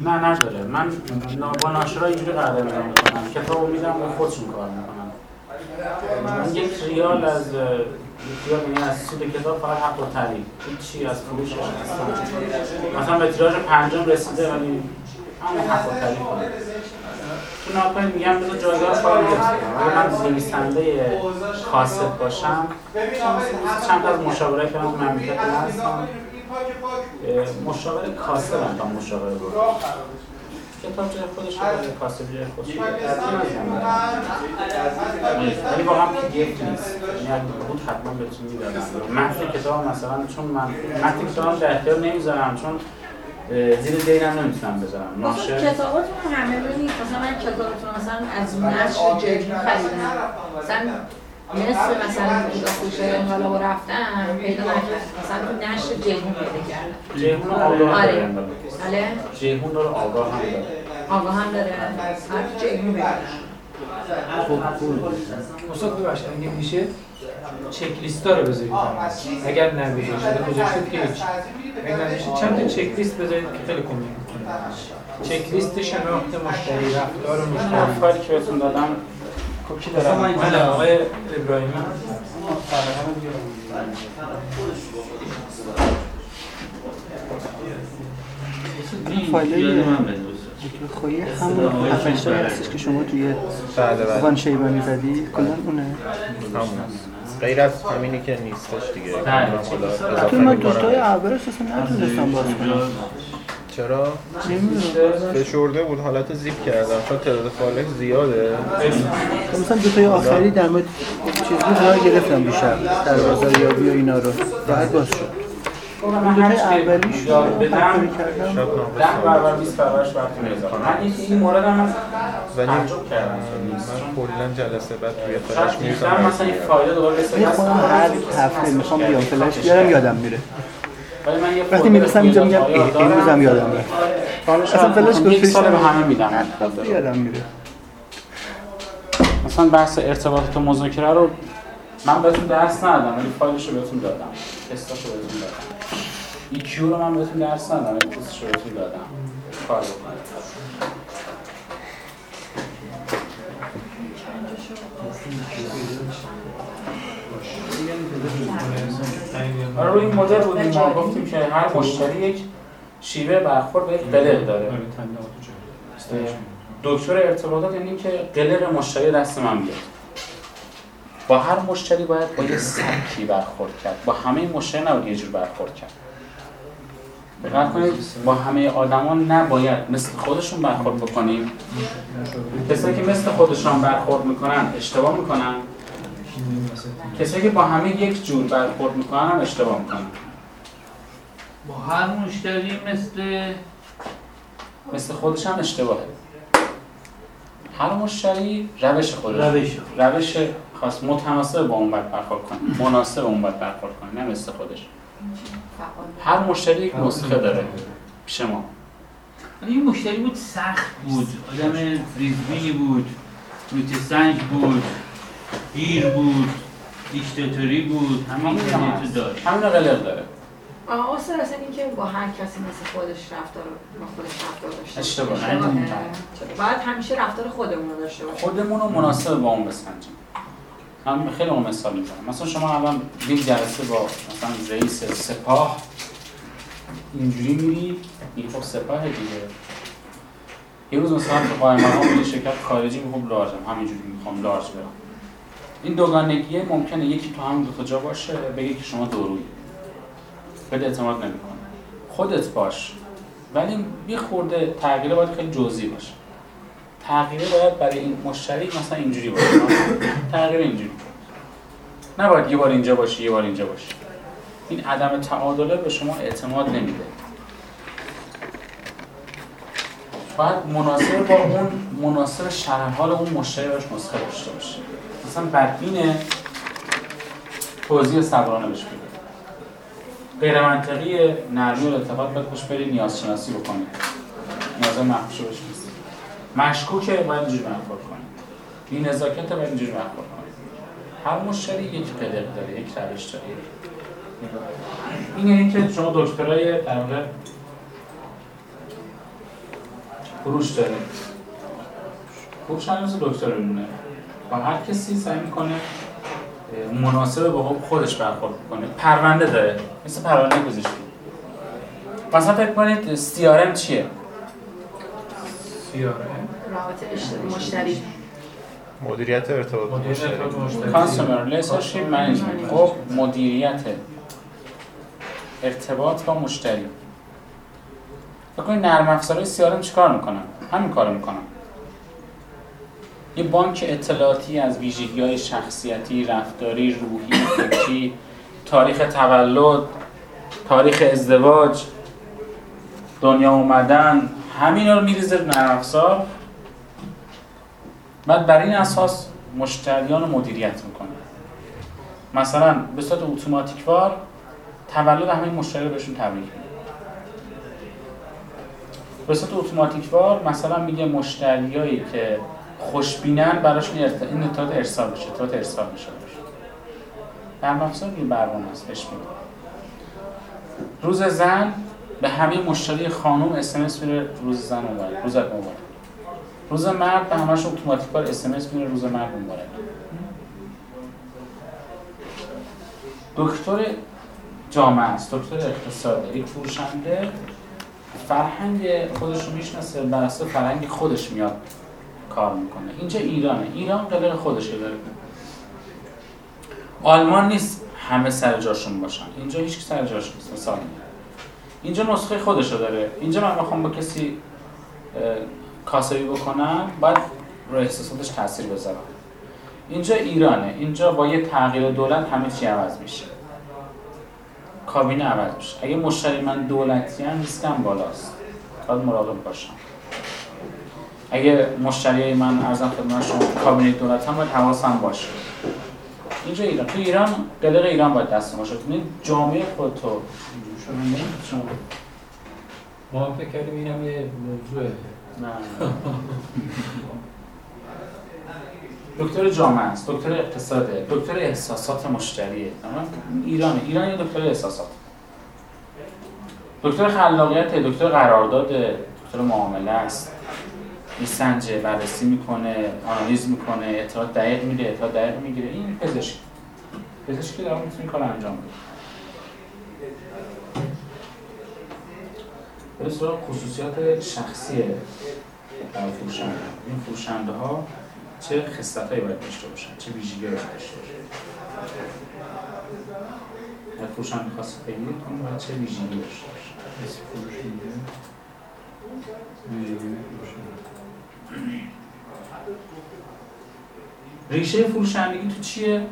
نه نداره. من با ناشرا اینجوری قرارداد می‌کنم کتابو میدم و خودشون کار می‌کنم من یک ریال از ریال یعنی از سود کتاب فقط حق و تعلیق چی از هستم مثلا به تیراژ پنجم رسیده ولی همون حق و تعلیق کنم تو ناپای میگم بذار جایگاه کار می‌رسیم من نویسنده کاسب باشم چند از مشاوره کردم تو مملکت هستم. مشاور کاسب هم تا مشاور بود. کتاب جای خودش رو کاسب جای خودش ولی واقعا پی دی اف نیست. یعنی اگه بود حتما بهتون می‌دادم. متن کتاب مثلا چون من متن کتاب در اختیار نمی‌ذارم چون زیر دینم نمی‌تونم بذارم. ناشر کتاباتون همه رو نیست. مثلا من کتابتون مثلا از نشر جدی خریدم. مثلا نصف مثلا بودا خوشه حالا و رفتم پیدا نکرد مثلا تو نشر جیهون پیدا کردم جیهون آگاه آره. بله جیهون رو آگاه هم داره. آگاه هم داره. هر جیهون پیدا خب خوب. استاد ببخشید اگه میشه چک لیست رو بذارید اگر نمیشه شده گذاشتید که هیچ. اگر نمیشه چند تا چک لیست بذارید که خیلی کمک می‌کنه. چک لیست شناخت مشتری رفتار مشتری. فایلی که بهتون دادم کی دارم؟ من آقای ابراهیمی فایل خویی همون افشتایی هستش که شما توی وان شیبا می‌زدی کلا اونه؟ همون. غیر از همینی که نیستش دیگه. تو من دوستای اول اساسا نتونستم باز کنم. چرا؟ فشرده بود حالت زیپ کردم. چون تعداد فایلش زیاده. مثلا دو تای آخری در مورد چیز بود ها گرفتم بیشتر در بازار یابی و اینا رو. راحت باز شد. من دو تای اولیش رو همکاری کردم. ده برابر 20 برابرش وقت می‌ذارم من این مورد هم ولی من کلا جلسه بعد توی فلش میریزم مثلا این فایل دوباره هر هفته می‌خوام بیام فلش بیارم یادم میره. وقتی می‌رسم اینجا میگم. امروز هم یادم رفت. اصلا رو فلش یک. سال به همه میدم یادم میره. مثلا بحث ارتباطات و مذاکره رو من بهتون درس ندادم ولی فایلش رو بهتون دادم. تستاشو بهتون دادم. EQ رو من بهتون درس ندادم ولی تستش رو بهتون دادم. کار بکنید آره روی این مدل بودیم ما گفتیم که هر مشتری یک شیوه برخورد به یک قلق داره. دکتر ارتباطات یعنی که قلق مشتری دست من بیاد. با هر مشتری باید با یه سبکی برخورد کرد. با همه مشتری نباید یه جور برخورد کرد. دقت کنید با همه آدما نباید مثل خودشون برخورد بکنیم. کسایی که مثل خودشون برخورد می‌کنن اشتباه می‌کنن. کسایی که با همه یک جور برخورد می‌کنن هم اشتباه می‌کنن. با هر مشتری مثل مثل خودش هم اشتباهه. هر مشتری روش خودش روش. روش خاص متناسب با اون برخورد کنه. مناسب اون باید برخورد کنه نه مثل خودش. هر مشتری یک نسخه داره پیش ما. این مشتری بود سخت بود. آدم ریزبینی بود روت سنج بود. گیر بود دیکتاتوری بود همین هم هست. داشت. همین قلق داره. آه اصلا اصلا این که با هر کسی مثل خودش رفتار با خودش رفتار داشته باشه. اشتباه. باید همیشه رفتار خودمون رو داشته باشیم. خودمون رو مناسب با اون بسنجیم. من خیلی اون مثال می‌زنم. مثلا شما الان یک جلسه با مثلا رئیس سپاه اینجوری میری این خب سپاه دیگه. یه روز مثلا تو مقام یه شرکت خارجی میگم لارجم. همینجوری می‌خوام لارج برم. این دوگانگیه ممکنه یکی تو همون دو جا باشه بگه که شما دورویی بهت اعتماد نمی‌کنه. خودت باش. ولی یه خورده تغییر باید خیلی جزئی باشه. تغییره باید برای این مشتری مثلا اینجوری باشه. تغییر اینجوری. نباید یه بار اینجا باشی یه بار اینجا باشی. این عدم تعادله به شما اعتماد نمیده. باید مناسب با اون مناسب شرح حال اون مشتری باش نسخه داشته باشه مثلا بدبینه توضیح صبرانه بهش بده. غیر منطقی نرمی و التفات باید خوش بری نیاز شناسی بکنید نیازهای مخصوص بهش نیست. مشکوکه باید اینجوری برخورد کنید بی نزاکت باید اینجوری برخورد کنید هر مشتری یک قلق داره یک روش داره. این یعنی که شما دکترای در واقع فروش داریم فروش مثل دکتر میمونه. و هر کسی سعی می‌کنه مناسب با خودش برخورد کنه. پرونده داره. مثل پرونده گذاشتی. مثلا فکر کنید CRM چیه؟ رابطه اشت- مشتری مدیریت ارتباط. مشتری. ارتباط مشتری consumer relationship management خب مدیریت. ارتباط با مشتری. فکر کنید نرم افزارهای CRM چیکار می‌کنن؟ همین کارو می‌کنن. یه بانک اطلاعاتی از ویژگی های شخصیتی، رفتاری، روحی، فکری، تاریخ تولد، تاریخ ازدواج، دنیا اومدن همین رو میریزه نرم بعد بر این اساس مشتریان رو مدیریت می‌کنه. مثلا به صورت اتوماتیکوار تولد همه مشتری رو بهشون تبریک میگه. به صورت اتوماتیکوار مثلا میگه مشتریایی که خوشبینن ارت... این اطلاعات ارسال بشه اطلاعات ارسال براشون. در افزار این برنامه است میده روز زن به همه مشتری خانم اس میره روز زن مبارک روزت مبارک. روز مرد به همش اتوماتیکوار اس میره روز مرد مبارک. دکتر جامعه است دکتر اقتصاد یک فروشنده فرهنگ خودش رو می‌شناسه بر فرهنگ خودش میاد. کار می‌کنه. اینجا ایرانه؟ ایران قلق خودشه داره آلمان نیست همه سر جاشون باشن. اینجا هیچ سر جاش نیست مثال. اینجا نسخه خودشو داره. اینجا من بخوام با کسی کاسبی بکنم باید رو احساساتش تاثیر بذارم. اینجا ایرانه. اینجا با یه تغییر دولت همه چی عوض میشه. کابینه عوض میشه. اگه مشتری من دولتی هم ریسکم بالاست. باید مراقب باشم. اگه مشتری من ارزم خدمت شما کابینه دولت هم باید حواسم باشه. اینجا ایران. تو ایران قلق ایران باید دست باشه. تو این جامعه خودتو شما ما هم فکر کردیم اینم یه موضوعه. نه دکتر جامعه است. دکتر اقتصاده. دکتر احساسات مشتریه. تمام؟ ایرانه. ایران یه دکتر احساسات. دکتر خلاقیت دکتر قرارداد دکتر معامله است. میسنجه بررسی می‌کنه آنالیز می‌کنه اطلاعات دقیق میده اطلاعات دقیق می‌گیره. این پزشک. پزشکی داره می‌تونه این کار انجام بده. به سراغ خصوصیات شخصی در فروشنده. این فروشنده ها چه خصلت هایی باید داشته باشن؟ چه ویژگی باید داشته باشن؟ اگر فروشنده خواست بگیرید اون باید چه ویژگی داشته باشن ریشه فروشندگی تو چیه؟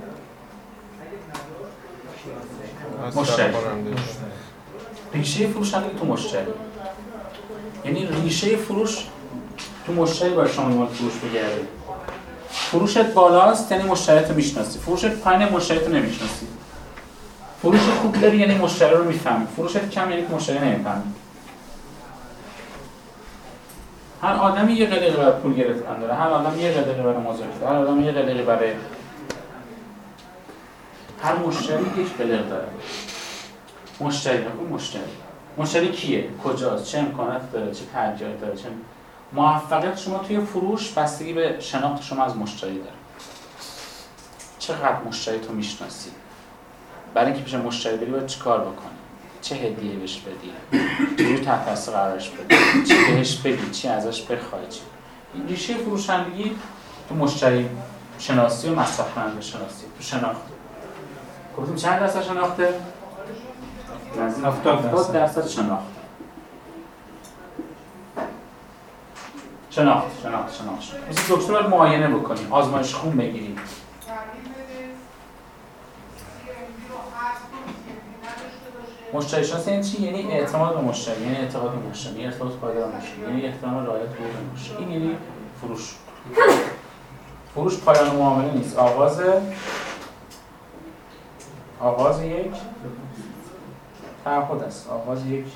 مشتری. ریشه فروشندگی تو مشتری. یعنی ریشه فروش تو مشتری باید شما فروش بگردی فروشت بالاست یعنی مشتریت رو می‌شناسی. فروشت پایین مشتریت رو نمی‌شناسی. فروش خوب داری یعنی مشتری رو می‌فهمی. فروشت کم یعنی مشتری نمی‌فهمی. هر آدمی یه قلقی برای پول گرفتن داره. هر آدم یه قلقی برای مذاکره هر آدم یه قلقی برای هر مشتری یک قلق داره. مشتری نکن مشتری. مشتری کیه؟ کجاست؟ چه امکانات داره؟ چه ترجیحاتی داره؟ چه موفقیت شما توی فروش بستگی به شناخت شما از مشتری داره. چقدر مشتری تو می‌شناسی؟ برای اینکه پیش مشتری بری باید چیکار بکنی؟ چه هدیه بهش بدی؟ تحت تاثیر قرارش بدی؟ چی بهش بگی؟ چی ازش بخوای؟ چی؟ این ریشه فروشندگی تو مشتری شناسی و مصرف کننده شناسی تو شناخت. گفتیم چند درصد شناخته؟ نزدیک هفتاد درصد. 70 درصد شناخت شناخت. شناخت شناخت شناخت. مثل دکتر باید معاینه بکنیم آزمایش خون بگیریم. مشتری شناسی یعنی چی؟ یعنی اعتماد به مشتری یعنی اعتقاد به مشتری یعنی ارتباط پایدار مشتری یعنی احترام رعایت حقوق مشتری این یعنی فروش. فروش پایان معامله نیست. آغاز آغاز یک تعهد است. آغاز یک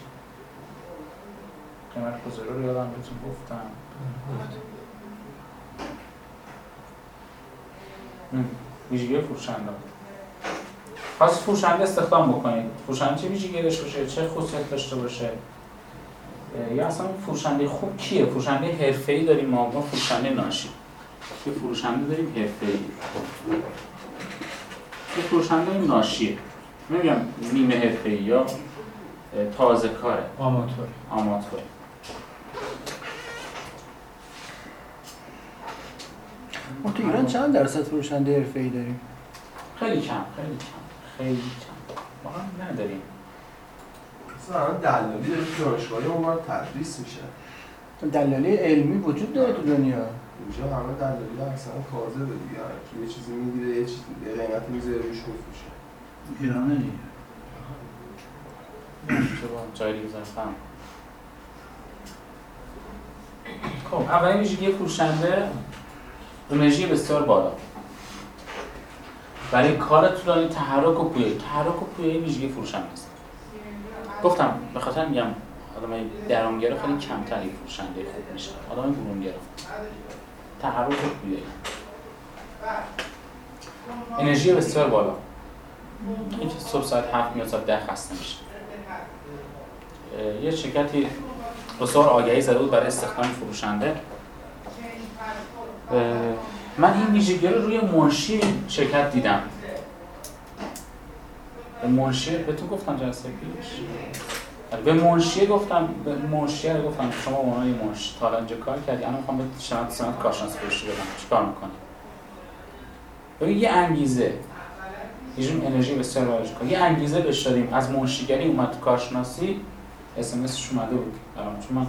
قیمت گذاری رو یادم بهتون گفتم. ویژگی فروشنده. خواست فروشنده استخدام بکنید. فروشنده چه ویژگی داشته باشه؟ چه خصوصیت داشته باشه؟ یا اصلا فروشنده خوب کیه؟ فروشنده حرفه‌ای داریم ما ما فروشنده ناشی. یه فروشنده داریم حرفه‌ای. یه فروشنده ناشیه. نمیگم نیمه حرفه‌ای یا تازه کاره. آماتور. آماتور. ما تو ایران چند درصد فروشنده حرفه‌ای داریم؟ خیلی کم خیلی کم. خیلی کم واقعا نداریم. مثلا دلالی داره دانشگاهی اونور تدریس میشه. دلالی علمی وجود داره تو دنیا؟ اینجا همه دلالی اصلا کاذبه دیگه. که یه چیزی می‌گیره یه چیزی یه قیمتی می‌ذاره روش میفروشه ایرانه دیگه چرا جای دیگه زرفم خب اولین ویژگی فروشنده انرژی بسیار بالا. برای کار طولانی تحرک و پویایی. تحرک و پویایی ویژگی فروشنده است گفتم به خاطر میگم آدم درامگرا خیلی کمتری فروشنده خوب میشه آدم برونگرا تحرک و پویایی. انرژی بسیار بالا. اینکه صبح ساعت هفت میاد ساعت ده خسته میشه. یه شرکتی بسیار آگهی زده بود برای استخدام فروشنده. من این ویژگی رو روی منشی شرکت دیدم. به منشی بهتون گفتم جلسه پیش. آره، به منشی گفتم به منشی گفتم شما به عنوان منشی تا اینجا کار کردی الان می‌خوام به سند سند کارشناس فروشی بدم چیکار می‌کنی. ببین یه انگیزه. یه انرژی بالا کنه یه انگیزه بهش دادیم. از منشیگری اومد کارشناسی اس ام اومده بود. الان چون من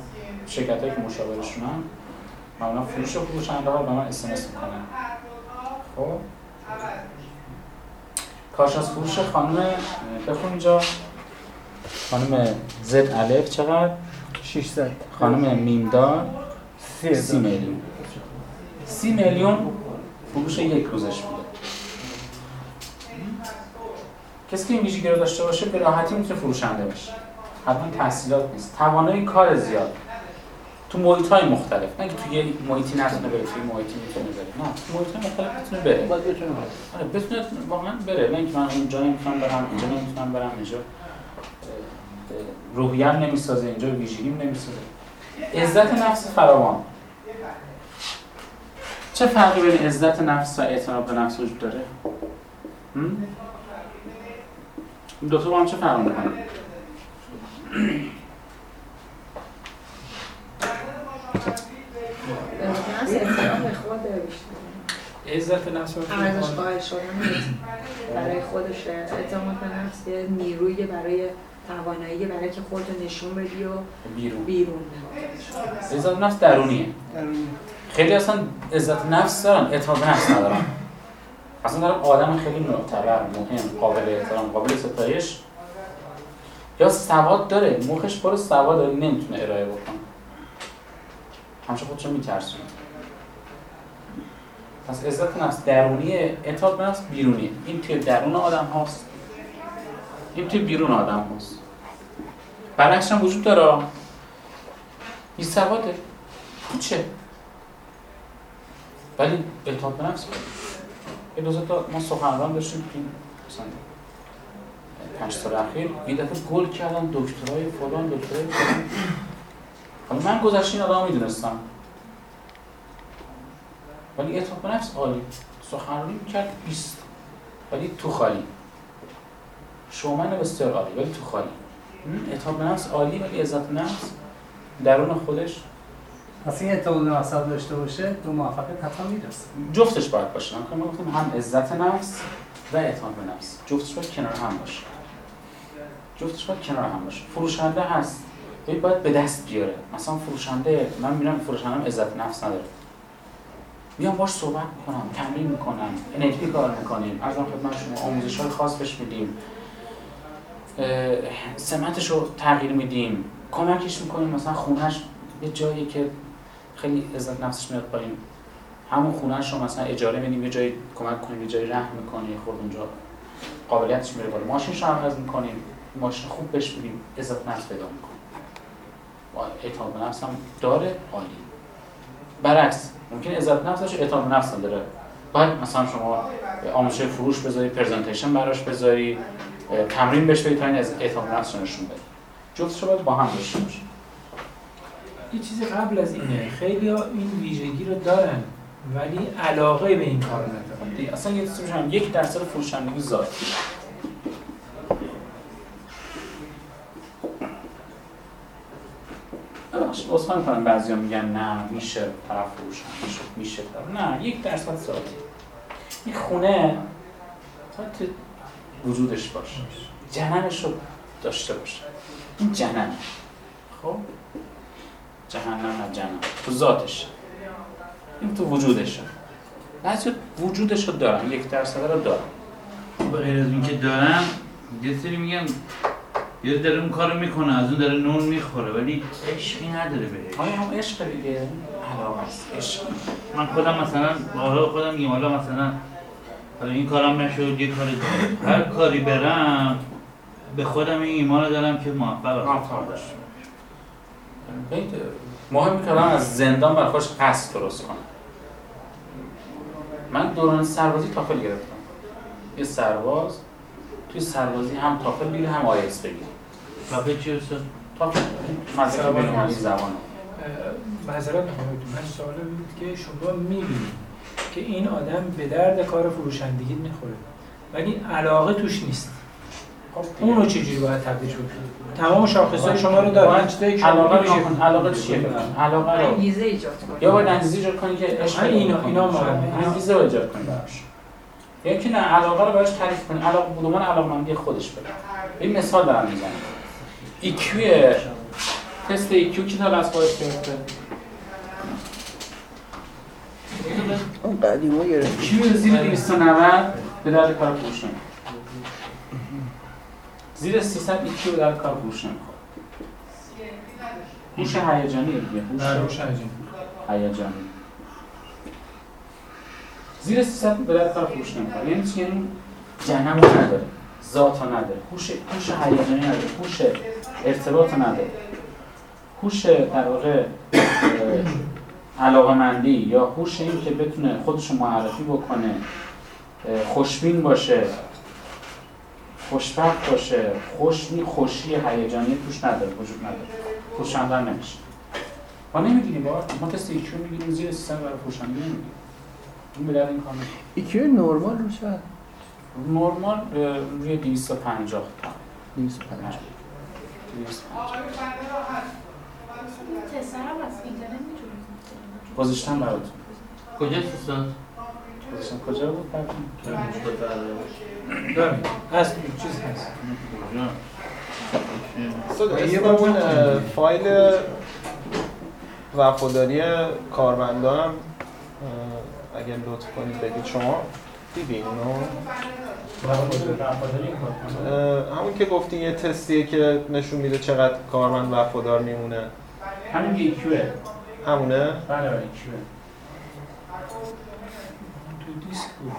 شرکت که مشاورشونم معمولا فروش و فروشنده ها به من اس ام اس می‌کنن. خب؟ کارشناس فروش خانم بخون اینجا. خانم زد الف چقدر؟ 600 خانم میمدار سی سی میلیون. سی میلیون فروش یک روزش بوده. کسی که این ویژگی رو داشته باشه به راحتی می‌تونه فروشنده بشه حتما تحصیلات نیست. توانایی کار زیاد. تو محیط های مختلف نه که تو یه محیطی نتونه بره توی محیطی می‌تونه بره نه تو محیط های مختلف می‌تونه بره باید بتونه بره. آره بتونه واقعا بره نه اینکه من اونجا نمی‌تونم برم اینجا نمی‌تونم برم اینجا روحیم نمی‌سازه اینجا ویژگیم نمی‌سازه عزت نفس فراوان چه فرقی بین عزت نفس و اعتماد به نفس وجود داره؟ این دوتا با هم چه فرق می‌کنن؟ ممکن است احترام به خود بیشتر عزت نفس رو ازش قائل شدن برای خودش اعتماد به نفس یه نیروی برای توانایی برای که خودتو نشون بدی و بیرون. بیرون عزت نفس درونیه. درونی. خیلی اصلا عزت نفس دارن اعتماد نفس ندارن. اصلا دارم آدم خیلی معتبر مهم قابل احترام قابل ستایش. یا سواد داره مخش پر سواد داره نمی‌تونه ارائه بکنه. همشه خودشو میترسونه پس عزت نفس درونیه اعتماد به نفس بیرونیه این توی درون آدم هاست. این توی بیرون آدم هاست. برعکس هم وجود داره. بی سواده. چه ولی اعتماد به نفس. یه دو تا ما سخنران داشتیم که مثلا پنج سال اخیر. یه دفعه گل کردن دکترای فلان دکترای فلان. حالا من گذشته این آدم می‌دونستم. ولی اعتماد به نفس عالی. سخنرانی می‌کرد 20 ولی تو خالی. شومن بسیار عالی ولی تو خالی. اعتماد به نفس عالی ولی عزت نفس. درون خودش. پس این اعتماد به نفس داشته باشه تو موفقیت حتما می‌رسه جفتش باید باشه. من گفتم هم عزت نفس و اعتماد به نفس. جفتش باید کنار هم باشه. جفتش باید کنار هم باشه. فروشنده هست. باید به دست بیاره. مثلا فروشنده من میرم فروشنده عزت نفس نداره. میام باش صحبت می‌کنم تمرین می‌کنم NLP کار می‌کنیم. از خدمت شما آموزش های خاص بهش میدیم. سمتش رو تغییر میدیم. کمکش می‌کنیم. مثلا خونش یه جایی که خیلی عزت نفسش میاد پایین. همون خونهش رو مثلا اجاره میدیم یه جایی کمک کنیم یه جایی رحم می‌کنیم خود اونجا قابلیتش میره بالا. ماشینش رو عوض می‌کنیم. ماشین خوب بهش میدیم. عزت نفس پیدا اعتماد به نفس هم داره؟ عالی. برعکس ممکن عزت نفس داشته اعتماد به نفس نداره باید مثلا شما آموزش فروش بذاری پرزنتیشن براش بذاری تمرین بهش بدی تا این از اعتماد به نفس نشون بده. جفتش باید با هم داشته باشه یه چیزی قبل از اینه خیلی ها این ویژگی رو دارن ولی علاقه به این کار ندارن. اصلا یه چیزی یک درصد فروشندگی ذاتی. ببخشید اصلا می‌کنم. بعضی میگن نه میشه طرف فروشن میشه میشه. طرف. نه یک درصد ذاتی این خونه تو وجودش باشه. جهنمش رو داشته باشه. این جهنم. خب؟ جهنم نه جهنم. تو ذاتش این تو وجودشه. بعضی وجودش رو دارن یک درصد رو دارن. به غیر از اینکه دارم یه سری میگم یه داره اون کارو می‌کنه از اون داره نون می‌خوره ولی عشقی نداره بهش. آیا هم عشق دیگه علاقه است عشق. من خودم مثلا حالا خودم میگم حالا مثلا حالا این کارم نشد یه کار. هر کاری برم به خودم این ایمان دارم که موفق موفق باش. ببینید، مهم که آدم از زندان برای خودش قصد درست کنه من دوران سربازی تافل گرفتم. یه سرباز توی سربازی هم تافل بگیره هم آیلتس بگیره تافل چی استاد؟ تافل. مدرک سرباز بین‌المللی هست. زبان اه، معذرت من سوال بود که شما می‌بینید که این آدم به درد کار فروشندگی می‌خوره ولی علاقه توش نیست. خب اون رو چجوری باید تبدیل شد؟ تمام شاخصهای شما رو داره چیزایی علاقه میشه علاقه چیه؟ علاقه رو. انگیزه ایجاد کنید یا باید انگیزه ایجاد کنی که عشق اینا- اینا. مهمه. انگیزه ایجاد کنی. اینکه نه علاقه رو براش تعریف کنی علاقه بودمان علاقمندی خودش بده. این مثال دارم می‌زنم. EQ تست EQ کی داره از خودش گرفته؟ اون قدیما گرفت. EQ زیر 290 به درد کار فروش زیر 300 EQ به درد کار فروش نمی‌خوره هوش هیجانی دیگه هوش هیجانی. زیر 300 به در کار فروش نمی‌کنه. یعنی چی؟ یعنی جهنم رو نداره. ذات نداره. هوش هوش هیجانی نداره. هوش ارتباط نداره. هوش در واقع علاقه مندی یا هوش این که بتونه خودش رو معرفی بکنه خوشبین باشه خوشبخت باشه خوشی خوشی هیجانی توش نداره وجود نداره. هم نمیشه. ما با ما تست ایکیو می‌گیریم زیر 300 برای فروشنده نمی‌گیریم. این. ایکیو نورمال رو چقدر؟ نورمال اه، روی 250 تا. 250 گذاشتم براتون. کجاست استاد؟ گذاشتم. کجا بود براتون؟ داریم هست. چیز هست. استاد اسم اون فایل وفاداری کارمندان اگر لطف کنید بگید شما دیدین اونو همون که گفتی یه تستیه که نشون میده چقدر کارمند وفادار میمونه. همین ایکیوه همونه؟ بله ایکیوه تو دیسک بود.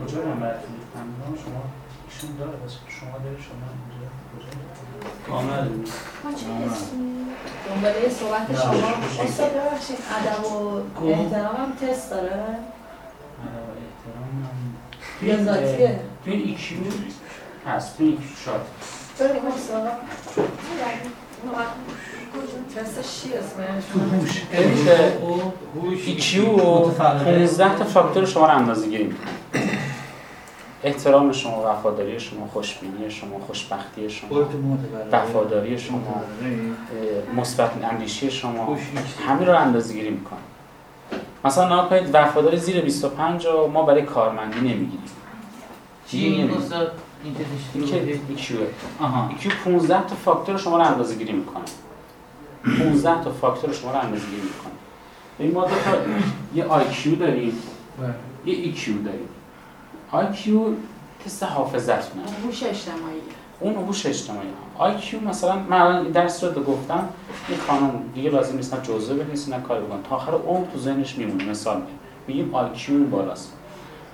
کجا من ریختم شما ایشون داره بس شما داره شما اینجا کجا؟ کامل. دنباله صحبت شما. استاد ببخشید. ادب و احترام هم تست داره. احترام ذاتیه توی این ایکیو هست توی ایکیو شاد. بریم استاد اسمش؟ EQ 15 تا فاکتور شما رو اندازه گیری می‌کنه احترام شما وفاداری شما خوشبینی شما خوشبختی شما وفاداری شما مثبت اندیشی شما. همین رو اندازه گیری می‌کنه. مثلا نگاه کنید وفاداری زیر 25 رو ما برای کارمندی نمی‌گیریم. چی EQ ه آها. EQ 15 تا فاکتور شما رو اندازه گیری می‌کنه. 15 تا فاکتور شما رو اندازه گیری می‌کنه. این ما دو تا یه IQ داریم. یه EQ داریم. IQ تست حافظتونه؟ هوش اجتماعی. اون هوش اجتماعی. IQ مثلا من الان درس رو گفتم این خانم دیگه لازم نیست نه جزء بنویسه نه کاری بکنه. تا آخر عمر تو ذهنش میمونه مثال میگیم IQ بالاست.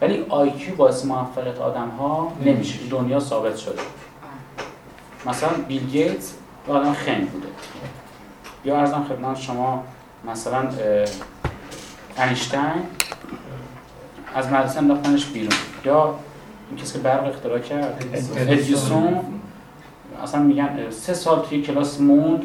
ولی IQ باعث موفقیت آدم ها نمیشه دنیا ثابت شده. مثلا بیل گیتس یه آدم خنگ بوده. یا عرضم خدمت شما مثلا اه، اینشتین از مدرسه انداختنش بیرون. یا این کسی که برق اختراع کرد. ادیسون. اصلا میگن سه سال توی کلاس موند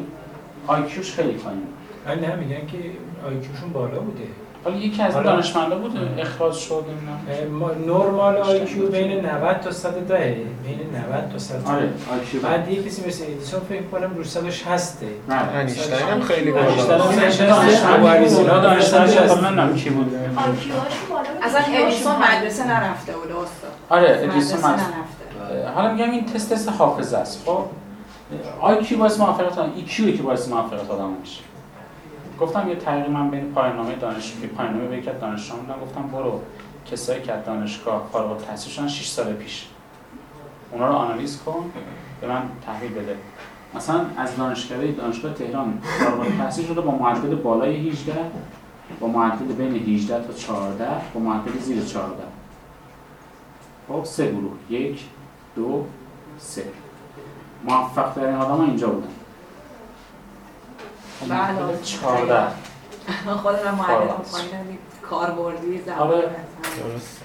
IQ ش خیلی پایین. ولی نه میگن که IQ شون بالا بوده. حالا یکی از دانشمندا بود اخراج شد نمی‌دونم. ما- نرمال IQ بین 90 تا 110 بین 90 تا 110 آره IQ بعد. یه کسی مثل ادیسون فکر کنم رو 160 نه. انیشتین هم خیلی انیشتین بالا نشسته، دانشمند بود. دانشمند اصلا ادیسون. مدرسه نرفته بود استاد. آره ادیسون مدرسه. نرفته حالا میگم این تست تست حافظه است. خب IQ باعث موفقیت آدم؟ EQ که باعث موفقیت آدم میشه. گفتم یه تحقیق من بین پایان‌نامه دانش پایان‌نامه به یک بودم گفتم برو. کسایی که از دانشگاه فارغ التحصیل شدن 6 سال پیش. اونا رو آنالیز کن به من تحویل بده. مثلا از دانشگاه دانشگاه تهران فارغ التحصیل شده با معدل بالای 18 با معدل بین 18 تا 14 با معدل زیر 14 خب سه گروه. یک دو سه. موفق ترین آدم اینجا بودن. بله. معدل 14 خود من معلم. پایین کاربردی زبان آره. درست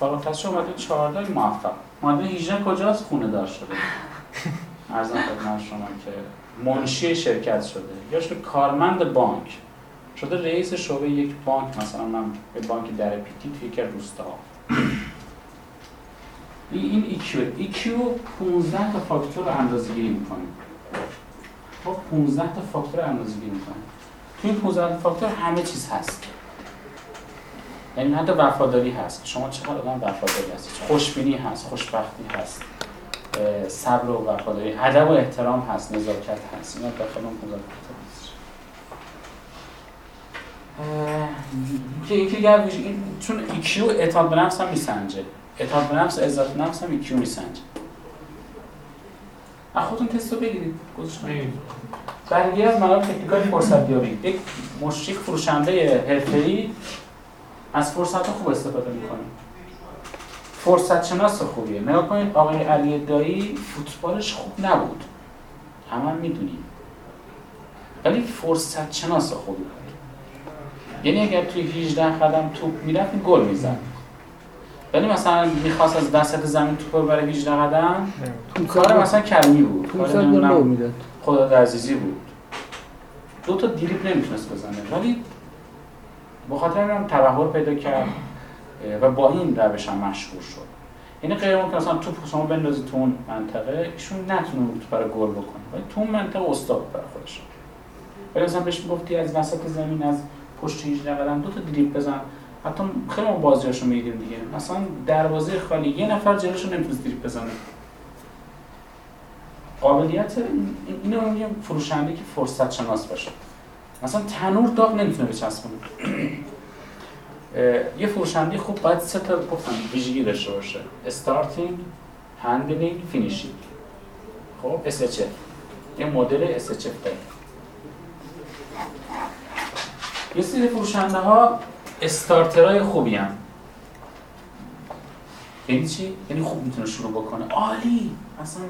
فارغ التحصیل اومده 14 موفق. معدل 18 کجاست؟ خونه دار شده. ارزم خدمت شما که منشی شرکت شده. یا شده کارمند بانک. شده رئیس شعبه یک بانک مثلا من به بانک در پیتی توی یکی از روستاها. این EQ EQ 15 تا فاکتور رو اندازه گیری می‌کنه خب 15 تا فاکتور رو اندازه گیری می‌کنه توی این 15 تا فاکتور همه چیز هست. یعنی حتی وفاداری هست. شما چقدر آدم وفاداری هستی؟ خوشبینی هست خوشبختی هست. صبر و وفاداری ادب و احترام هست نزاکت هست. اینا داخل اون 15 تا فاکتور. هست که یکی این چون EQ اعتماد به نفس هم میسنجه. اعتماد به نفس عزت نفس هم EQ میسنجه. از خودتون تست رو بگیرید. برگی از منابع تکنیکال فرصت یابی یک مشتری فروشنده حرفه‌ای از فرصت خوب استفاده می‌کنه. فرصت شناس خوبیه. نگاه کنید آقای علی دایی فوتبالش خوب نبود. همه هم می‌دونیم. ولی فرصت شناس خوبی بود. یعنی اگر توی 18 قدم توپ می‌رفت این گل می‌زد. ولی مثلا می‌خواست از وسط زمین توپ رو بره 18 قدم کار مثلا کلمی بود. کار 500 گل نمی‌دونم گل می‌داد. خداد عزیزی بود. دو تا دریپ نمی‌تونست بزنه. ولی به خاطر اینم تبهر پیدا کرد و با این روش هم مشهور شد. یعنی غیر ممکن اصلا توپ شما بندازی تو اون منطقه ایشون نتونه اون توپ رو گل بکنه. ولی تو اون منطقه استاد برای خودش. ولی مثلا بهش می‌گفتی از وسط زمین از پشت 18 قدم دو تا دریبل بزن. حتی خیلی ما بازیاشو میدیم دیگه. مثلا دروازه خالی یه نفر جلوشو نمی‌تونست دریبل بزنه. قابلیت این- اینو میگم فروشنده که فرصت شناس باشه. مثلا تنور داغ نمی‌تونه بچسبونه. یه فروشنده خوب باید سه تا گفتم ویژگی داشته باشه. starting handling finishing. خب SHF یه مدل SHF داره یه سری فروشنده ها استارترهای خوبی هم یعنی چی؟ یعنی خوب می‌تونه شروع بکنه. عالی! اصلا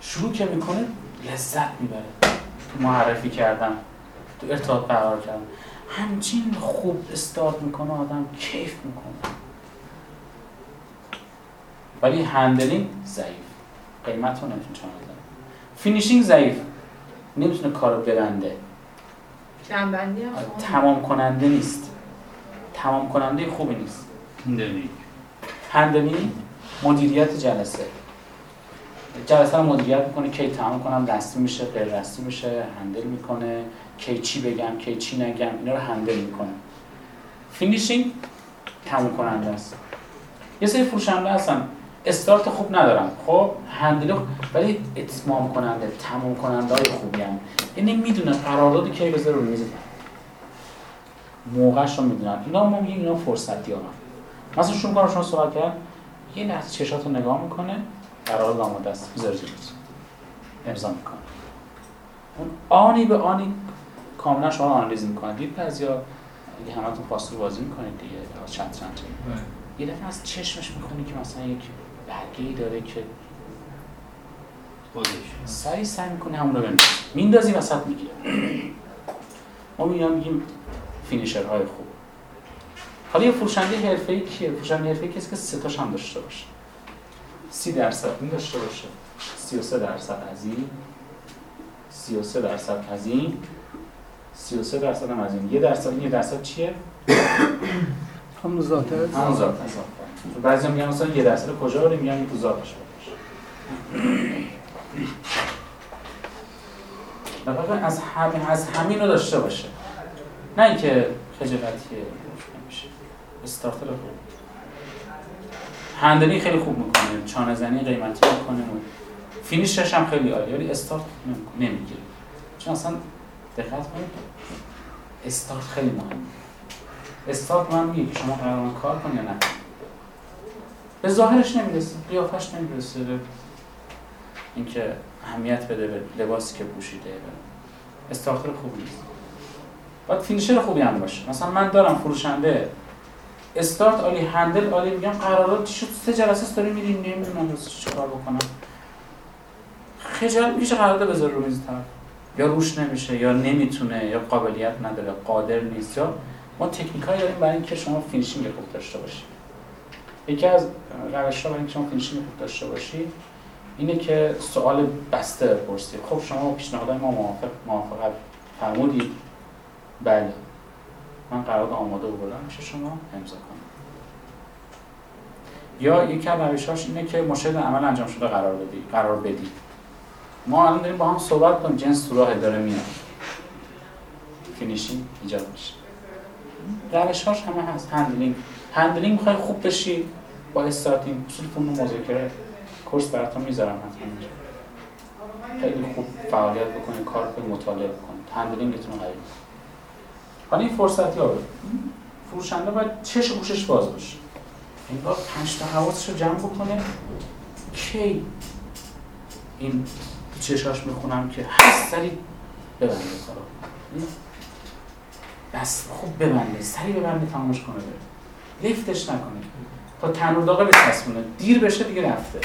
شروع که می‌کنه لذت می‌بره. تو معرفی کردن تو ارتباط برقرار کردن. همچین خوب استارت می‌کنه آدم کیف می‌کنه. ولی handling ضعیف. قیمت رو نمی‌تونه بزنه finishing ضعیف. نمی‌تونه کارو ببنده جمع‌بندی هم خوبه. تمام کننده نیست. تمام کننده خوبی نیست. handle handling مدیریت جلسه. جلسه رو مدیریت می‌کنه کی تمام کنم رسمی میشه غیر رسمی میشه handle می‌کنه. کی چی بگم کی چی نگم اینا رو handle می‌کنه. finishing تمام کننده است. یه سری فروشنده هستن. استارت خوب ندارن خب handle ولی اتمام کننده تمام کننده های خوبی هم. یعنی می‌دونه قراردادی کی بذاره رو میز. موقعش رو می‌دونن اینا ما میگیم اینا فرصتی ها. مثلا شروع کنم شما صحبت کرد یه لحظه چشات رو نگاه می‌کنه قرارداد آماده است. می‌ذاره جلوت امضا می‌کنه. اون آنی به آنی کاملا شما آنالیز می‌کنه. دید بعضیا اگه همتون پاستور بازی می‌کنید دیگه چند چند یه دفعه از چشمش می‌خونی که مثلا یک برگه ای داره که خودش. سعی سعی می‌کنه همون رو بندازی میندازی وسط می‌گیره. ما میگم میگیم فینیشرهای خوب. حالا یه فروشنده حرفه‌ای کیه؟ فروشنده حرفه‌ای کسی که سه تاش هم داشته باشه. 30 درصد این داشته باشه. 33 درصد از این. 33 درصد از این. 33 درصد هم از این. یه درصد این یه درصد چیه؟ هم ذات هست همون ذات هست بعضی میگن مثلا یه درصد کجا بریم میگن تو ذاتش باشه. واقع از همین از همین رو داشته باشه. نه اینکه خجالتیه نمیشه. استارتر خوب هندلی خیلی خوب می‌کنه چانه زنی قیمتی می‌کنه. فینیشش هم خیلی عالیه ولی استارت نمی‌گیره. چون اصلا دقت کنید استارت خیلی مهمه. استارت من میگه شما قرار کار کنی یا نه. به ظاهرش نمی‌رسه قیافش نمی‌رسه اینکه اهمیت بده به لباسی که پوشیده. استارتر خوب نیست. باید فینیشر خوبی هم باشه. مثلا من دارم فروشنده. استارت عالی handle عالی میگم قرارداد شد؟ سه جلسه است داری میری نمی‌دونم چه کار بکنم. خجالت میشه قرارداد بذاره رو میز طرف. یا روش نمیشه یا نمی‌تونه یا قابلیت نداره قادر نیست. یا ما تکنیک هایی داریم برای اینکه شما finishing خوب داشته باشید یکی از روش ها اینکه شما finishing خوب داشته باشید اینه که سوال بسته بپرسید. خب شما پیشنهادهای ما موافق موافقت فرمودید. بله. من قرارداد آماده کردم میشه شما امضا کنید. یا یکی از روش‌هاش اینه که مشاهده عمل انجام شده قرار بدی قرار بدی. ما الان داریم با هم صحبت کنیم. جنس تو راه داره میاد. finishing ایجاد میشه. روش‌هاش همه هست. handling handling می‌خوای خوب بشی با starting اصول فنون مذاکره course براتون می‌ذارم. حتما خیلی خوب فعالیت بکنید کار کنید مطالعه بکنید handling تون رو قوی حالا این فرصتی ها فروشنده باید چش و گوشش باز باشه. انگار پنج تا حواسش رو جمع بکنه. کی این چشاش می‌خونم که هست سری ببنده کارو. بس خوب ببنده سری ببنده تمامش کنه بره. لفتش نکنه. تا تنور داغه بچسبونه. دیر بشه دیگه رفته.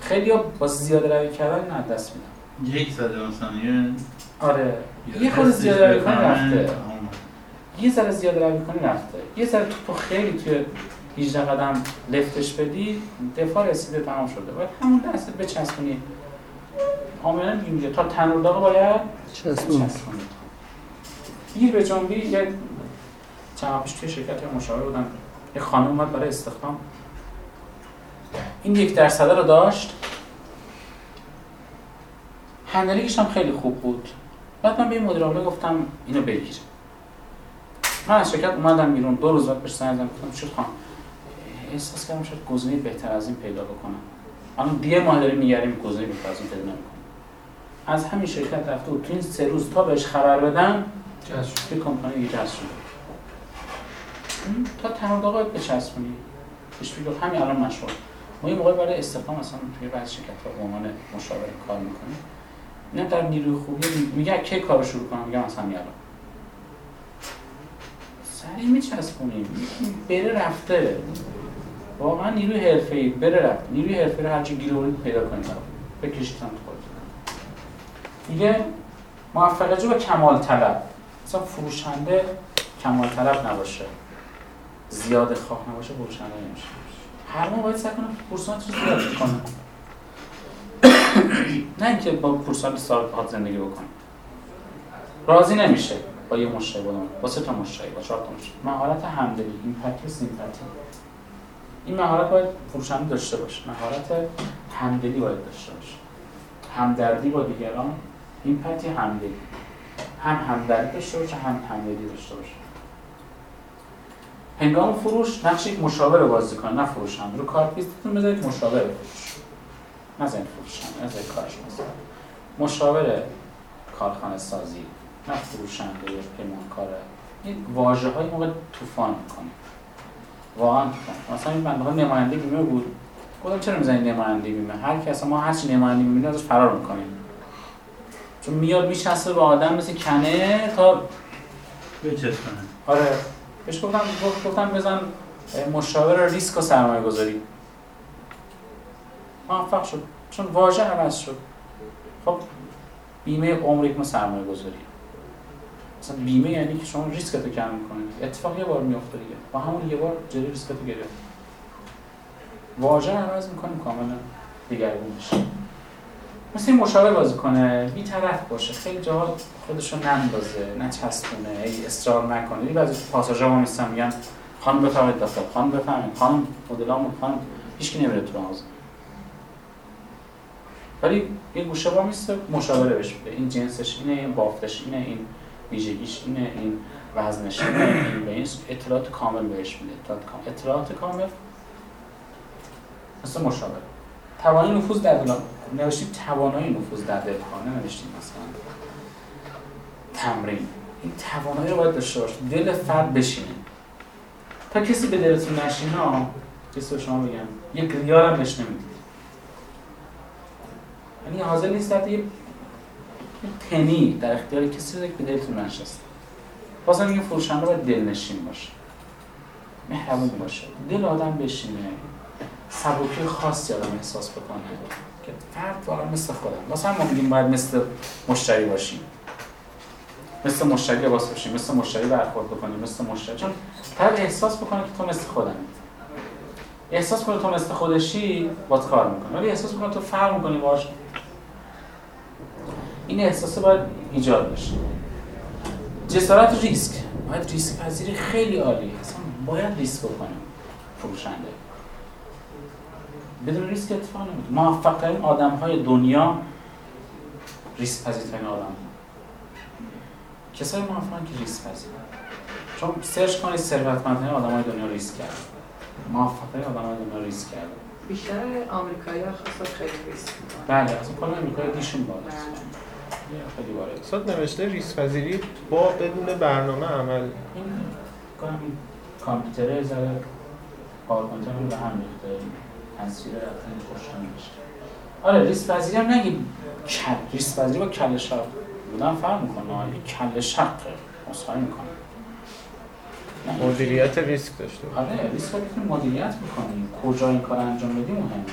خیلی ها با زیاده روی کردن نه دست میدن. یک صد ثانیه آره. یه خود زیاده روی کنی رفته. یه ذره زیاده روی کنی رفته. یه ذره توپو خیلی توی 18 قدم لفتش بدی دفاع رسیده تمام شده. باید همون دستت بچسبونی. کاملا میگه تا تنور داغه باید چسبون. چسبونی. گیر به جنبی یه چند پیش توی شرکت مشاور بودن. یه خانم اومد برای استخدام. این یک درصده رو داشت. هندلیگش هم خیلی خوب بود. بعد من به این مدیر عامل گفتم اینو بگیر. من از شرکت اومدم بیرون. دو روز بعد بهش زنگ زدم گفتم شد خان احساس کردم شاید گزینه بهتر از این پیدا بکنم. الان دیگه ماه داریم میگردیم گزینه بهتر از این پیدا نمی‌کنم از همین شرکت رفته بود. تو این سه روز تا بهش خبر بدم توی کمپانی دیگه جذب شده تا تمام داغا بچسبونی. بگو همین الان مشغول ما این موقع برای استخدام مثلا توی بعضی شرکت به عنوان مشاور کار می‌کنیم. نه در نیروی خوبی میگه کی کارو شروع کنم؟ میگم مثلا الان. سریع میچسبونیم. بره رفته. واقعا نیروی حرفه‌ای بره رفته. نیروی حرفه‌ای رو هر چی گیر پیدا کنید بکشید هم خودتون دیگه موفقیت با کمال طلب مثلا فروشنده کمال طلب نباشه. زیاد خواه نباشه فروشنده نمیشه. هر ما باید سعی کنه پرسانت رو زیاد کنه نه اینکه با پرسانت سال زندگی بکنه راضی نمیشه با یه مشتری بودم با سه تا مشتری با چهار تا مشتری. مهارت همدلی ایمپکت سیمپاتی. این مهارت باید فروشنده داشته باشه. مهارت همدلی باید داشته باشه. همدردی با دیگران ایمپکتی همدلی. هم همدردی داشته باشه هم همدلی داشته باشه. هنگام فروش نقش یک مشاور بازی کنه نه فروشنده رو کارت ویزیتتون بذارید مشاور فروش. نذارید فروشنده نذارید کارش مثلا مشاور کارخانه سازی نه فروشنده یا پیمانکاره این واژه های موقع طوفان می‌کنه. واقعا طوفان. مثلا این بنده نماینده بیمه بود. گفتم چرا می‌زنید نماینده بیمه؟ هر کی اصلا ما هر چی نماینده بیمه ازش فرار می‌کنیم. چون میاد میچسبه به آدم مثل کنه تا بچسبنه آره. بهش گفتم گفتم بزن مشاور ریسک و سرمایه گذاری. موفق شد. چون واژه عوض شد. خب بیمه عمر یک سرمایه گذاری. مثلا بیمه یعنی که شما ریسکتو کم می‌کنید. اتفاق یه بار میفته دیگه. با همون یه بار جلوی ریسکتو گرفت. واژه عوض می‌کنیم کاملا دیگرگون بشه مثل مشاور بازی کنه. بی طرف باشه. خیلی جاها خودشو نندازه نچسبونه. ای اصرار نکنه. این بعضی پاساژا ما میستن میگن خانم بفرمایید داخل خانم بفرمایید. خانم مدلامون خانم هیچ کی نمیره تو مغازه ولی یه گوشه با میسته مشاوره بهش میده. این جنسش اینه این بافتش اینه این ویژگیش اینه این وزنش اینه این به این اطلاعات کامل بهش میده. اطلاعات کامل اطلاعات کامل. مثل مشاوره. توانایی نفوذ در دل نوشتیم توانایی نفوذ در دلخانه نوشتیم مثلا. تمرین. این توانایی رو باید داشته باشه دل فرد بشینه. تا کسی به دلتون نشینه کسی به شما بگم. یک ریال هم بهش نمی‌دید. یعنی حاضر نیست حتی یه پنی در اختیار کسی رو به دلتون نشسته بازم میگه فروشنده باید دلنشین باشه. مهربون باشه. دل آدم بشینه. سبکی خاصی آدم احساس بکنه. که فرد واقعا مثل خودم. مثلا ما میگیم باید مثل مشتری باشیم. مثل مشتری لباس باشیم مثل مشتری برخورد بکنیم مثل مشتری. چون طرف احساس بکنه که تو مثل خودم احساس کنه تو مثل خودشی باید کار می‌کنه. ولی احساس کنه تو فرق می‌کنی باش این احساس باید ایجاد بشه. جسارت ریسک. باید ریسک پذیری خیلی عالیه. اصلا باید ریسک بکنیم. فروشنده. بدون ریسک اتفاق نمیفته موفق ترین آدم های دنیا ریسک پذیرترین آدم. کسایی موفقن که ریسک پذیرن چون سرچ کنید ثروتمندترین آدم های دنیا ریسک کرد موفق ترین آدم های دنیا ریسک کرد بیشتر آمریکایی ها خیلی ریسک بله اصلا کل امریکا D شون بالاست. بله. خیلی وارد استاد نوشته ریسک پذیری با بدون برنامه عمل. این کامپیوتره زده پاورپوینت رو به هم ریخته. تصویر رفتن خوشم میشه آره ریسک پذیری هم نگیم. کل ریسک پذیری با کله شق بودن فرق می‌کنه. این کله شقه مسخره می‌کنه. نه، مدیریت ریسک داشته باشه. آره ریسک باید بتونی مدیریت بکنی کجا این کار انجام بدی مهمه.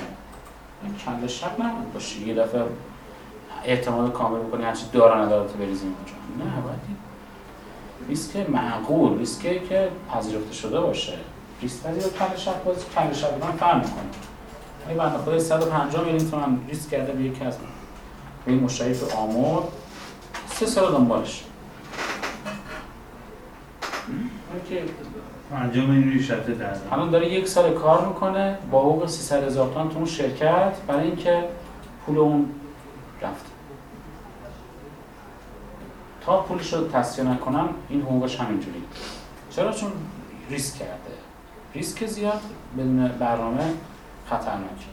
این کله شق نباید باشی یه دفعه اعتماد کامل بکنی هرچی دارا نداره تو بریزی اونجا. نه باید ریسک معقول ریسکی که پذیرفته شده باشه. ریسک پذیر و کله شق باز کله شق بودن فرق می‌کنه. ولی بنده خدا 150 میلیون تومن ریسک کرده به یکی از به این مشتری تو سه سال دنبالش. انجام این در الان داره یک سال کار می‌کنه با حقوق 300 هزار تومان تو اون شرکت برای اینکه پول اون رفت تا پولش رو تصفیه نکنم این حقوقش همینجوری چرا؟ چون ریسک کرده. ریسک زیاد بدون برنامه. خطرناک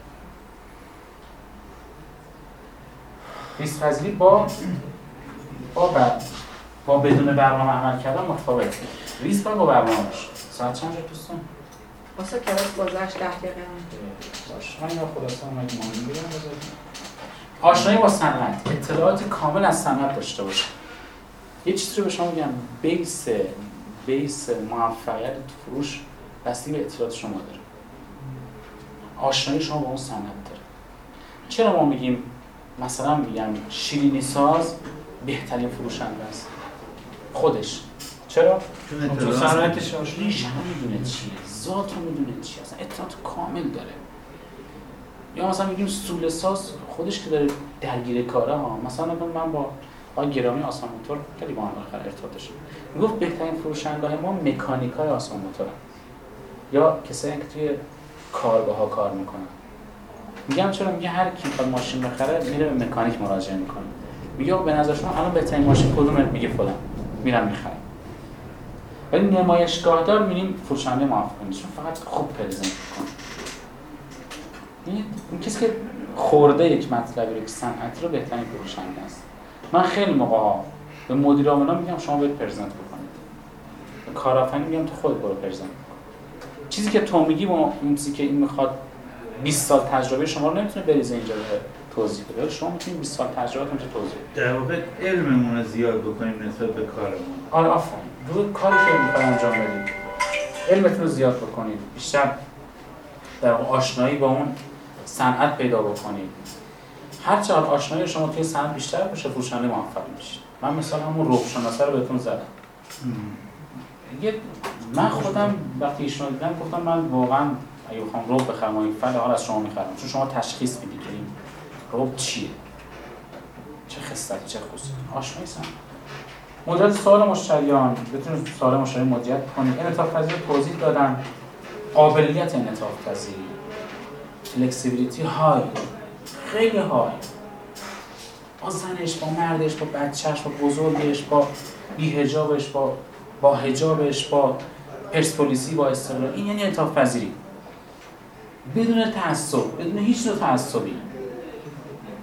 ریسک پذیری با با بر... با بدون برنامه عمل کردن متفاوته ریسک با برنامه باشه ساعت چند دوستان؟ واسه کلاس گذشت ده دقیقه. باش. من یا خلاصه بذارید. آشنایی با صنعت اطلاعات کامل از صنعت داشته باشه. یه چیزی رو به شما میگم بیس بیس موفقیت فروش بستگی به اطلاعات شما داره. آشنایی شما با اون صنعت داره. چرا ما میگیم مثلا میگم شیرینی ساز بهترین فروشنده است؟ خودش. چرا؟ چون تو اطلاعات صنعتش آشنا ریش هم می‌دونه چیه ذات رو می‌دونه چیه اصلا اطلاعات کامل داره. یا مثلا میگیم سوله ساز خودش که داره درگیر کاره ها. مثلا من با آقای گرامی آسان موتور خیلی با هم ارتباط داشتیم. می‌گفت بهترین فروشنده ما مکانیک های آسان موتورن. یا کسایی که توی کارگاه ها کار می‌کنن. میگم چرا میگه هر کی می‌خواد ماشین بخره میره به مکانیک مراجعه می‌کنه. میگه به نظر شما الان بهترین ماشین کدومه؟ میگه فلان. میرم می‌خرم. ولی نمایشگاه دار میریم فروشنده نیست چون فقط خوب پرزنت می‌کنه. این اون کسی که خورده یک مطلبی رو که صنعتی رو بهترین فروشنده است. من خیلی موقع ها به مدیر میگم شما باید پرزنت بکنید. کارآفرین میگم تو خود برو پرزنت. چیزی که تو میگی با اون چیزی که این می‌خواد 20 سال تجربه شما رو نمی‌تونه بریزه اینجا به توضیح بده شما می‌تونید 20 سال تجربه اونجا توضیح در واقع علممون رو زیاد بکنیم نسبت به کارمون. آره آفرین. روی کاری که می‌خوای انجام بدید علمتون رو زیاد بکنید. بیشتر در واقع آشنایی با اون صنعت پیدا بکنید. هر چقدر آشنایی شما توی صنعت بیشتر باشه فروشنده موفق میشید. من مثلا همون شناسه رو بهتون زدم. یه من خودم وقتی ایشون رو دیدم گفتم من واقعا اگه بخوام رب بخرم این فل حال از شما می‌خرم. چون شما تشخیص می‌دید که این رب چیه. چه خصلتی چه خصوصی آشنایی مدیریت سوال مشتریان. بتونید سوال مشتری مدیریت کنید. انعطاف پذیری توضیح دادم قابلیت انعطاف پذیری فلکسیبیلیتی های. خیلی های. با زنش با مردش با بچهش با بزرگش با بیهجابش با با هجابش با پرسپولیسی با استقلال. این یعنی انعطاف پذیری. بدون تعصب بدون هیچ نوع تعصبی.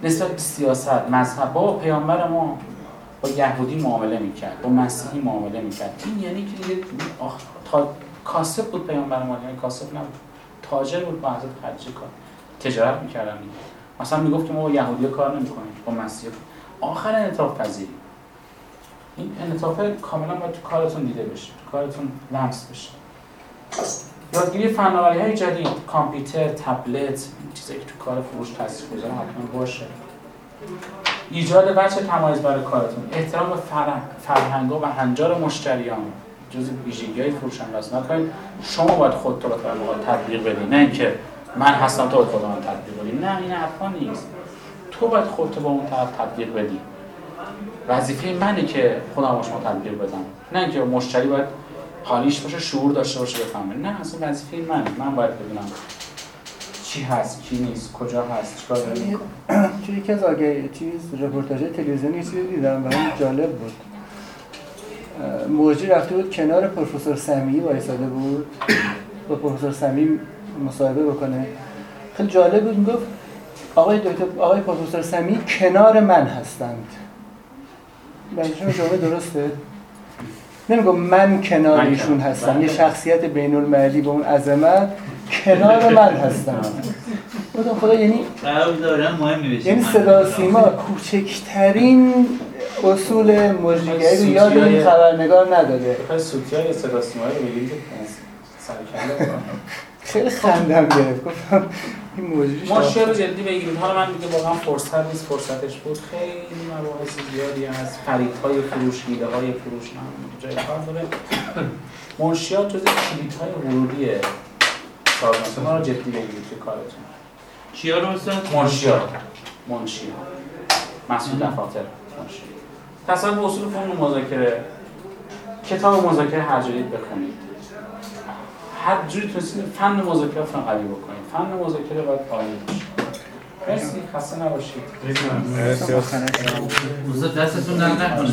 نسبت به سیاست مذهب. با پیامبر ما با یهودی معامله می‌کرد با مسیحی معامله می‌کرد. این یعنی که آخ... تا... کاسب بود پیامبر ما یعنی کاسب نبود. تاجر بود با حضرت خدیجه کار. تجارت می‌کردن. مثلا می‌گفت ما با یهودی کار نمی‌کنیم با مسیحی. آخر انعطاف پذیری. این انعطاف کاملا باید تو کارتون دیده بشه تو کارتون لمس بشه. یادگیری فناوری های جدید کامپیوتر تبلت این چیزایی که تو کار فروش تاثیرگذار حتما باشه. ایجاد وجه تمایز برای کارتون احترام به فرهنگ و هنجار مشتریان. جز ویژگی های فروشنده است نکنید. شما باید خودتون رو تطبیق بدید نه اینکه من هستم تو خودم تطبیق بدی نه این حرفا نیست. تو باید خودت با اون طرف تطبیق بدی وظیفه منه که خودم شما تطبیق بدم. نه اینکه مشتری باید حالیش باشه شعور داشته باشه بفهمه. نه اصلا وظیفه منه. من باید بدونم چی هست کی نیست کجا هست چیکار داریم توی یکی از آگه چیز رپورتاج تلویزیونی چیزی دیدم برای جالب بود. موجی رفته بود کنار پروفسور سمیعی وایساده بود. با پروفسور سمیعی مصاحبه بکنه. خیلی جالب بود می‌گفت آقای دکتر آقای پروفسور سمیعی کنار من هستند. بنظرم جمله درسته؟ نمیگم من کنار ایشون هستم. یه شخصیت بین المللی با اون عظمت کنار من هستم. بودم خدا یعنی یعنی صدا سیما کوچکترین اصول مجریگری رو یاد این خبرنگار نداده. سوتیای صدا سیما رو کله. خیلی خندم گرفت. گفتم این موجودی ما شعر رو جدی بگیریم. حالا من میگه واقعا فرصت نیست فرصتش بود. خیلی مباحث زیادی از خریدهای فروش حیله های فروش من جای کار داره. منشیات جز کلیدهای ورودی سازمان ما رو جدی بگیرید که کارتون. چیا رو استاد منشیات. منشی مسئول دفاتر. منشی تصمیم به اصول فنون مذاکره. کتاب مذاکره هر جدید بخونید. هر جوری تونستید فن مذاکراتون رو قوی بکنید. فن مذاکره باید عالی باشه. مرسی. خسته نباشید. استاد دستتون در نکنه.